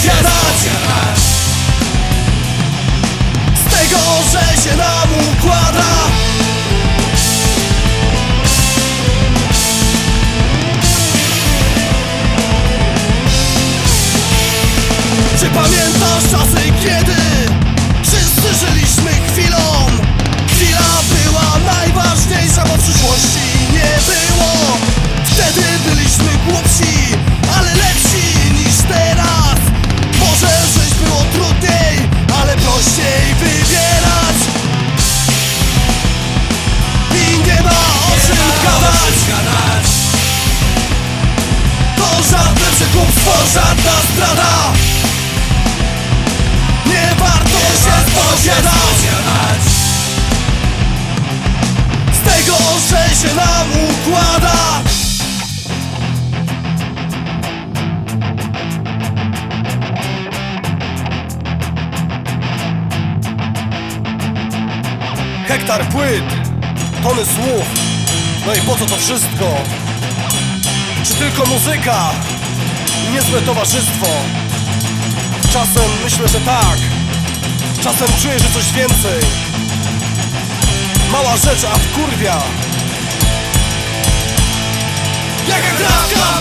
spowiadać Z tego, że się nam układa. Czy pamiętasz czasy, kiedy Wszyscy żyliśmy chwilą? Chwila była najważniejsza, żadna zdrada Nie warto się spowiadać Z tego, że się nam układa. Hektar płyt, tony słów. No i po co to wszystko? Czy tylko muzyka niezłe towarzystwo? Czasem myślę, że tak. Czasem czuję, że coś więcej. Mała rzecz, a wkurwia. Jaka krawka